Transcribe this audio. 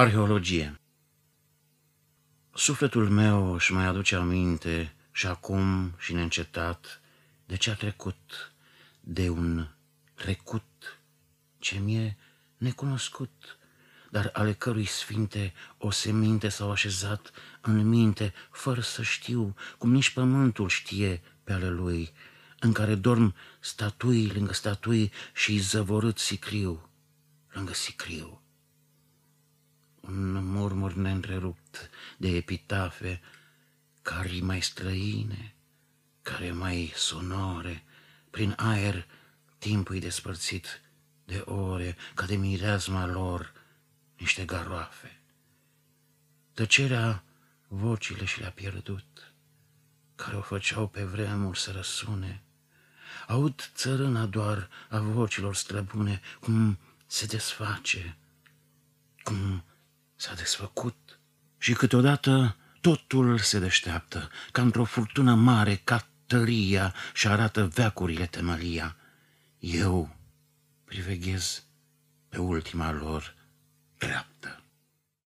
Arheologie. Sufletul meu își mai aduce aminte și acum și neîncetat de ce a trecut, de un trecut ce mi-e necunoscut, dar ale cărui sfinte o seminte s-au așezat în minte, fără să știu, cum nici pământul știe pe ale lui, în care dorm statui lângă statui și zăvorât sicriu lângă sicriu un murmur neîntrerupt de epitafe, care mai străine, care mai sonore, prin aer timpul despărțit de ore, ca de mireazma lor niște garoafe. Tăcerea vocile și le-a pierdut, care o făceau pe vremuri să răsune. Aud țărâna doar a vocilor străbune, cum se desface, cum s-a desfăcut și câteodată totul se deșteaptă, ca într-o furtună mare, ca tăria și arată veacurile temălia. Eu priveghez pe ultima lor dreaptă.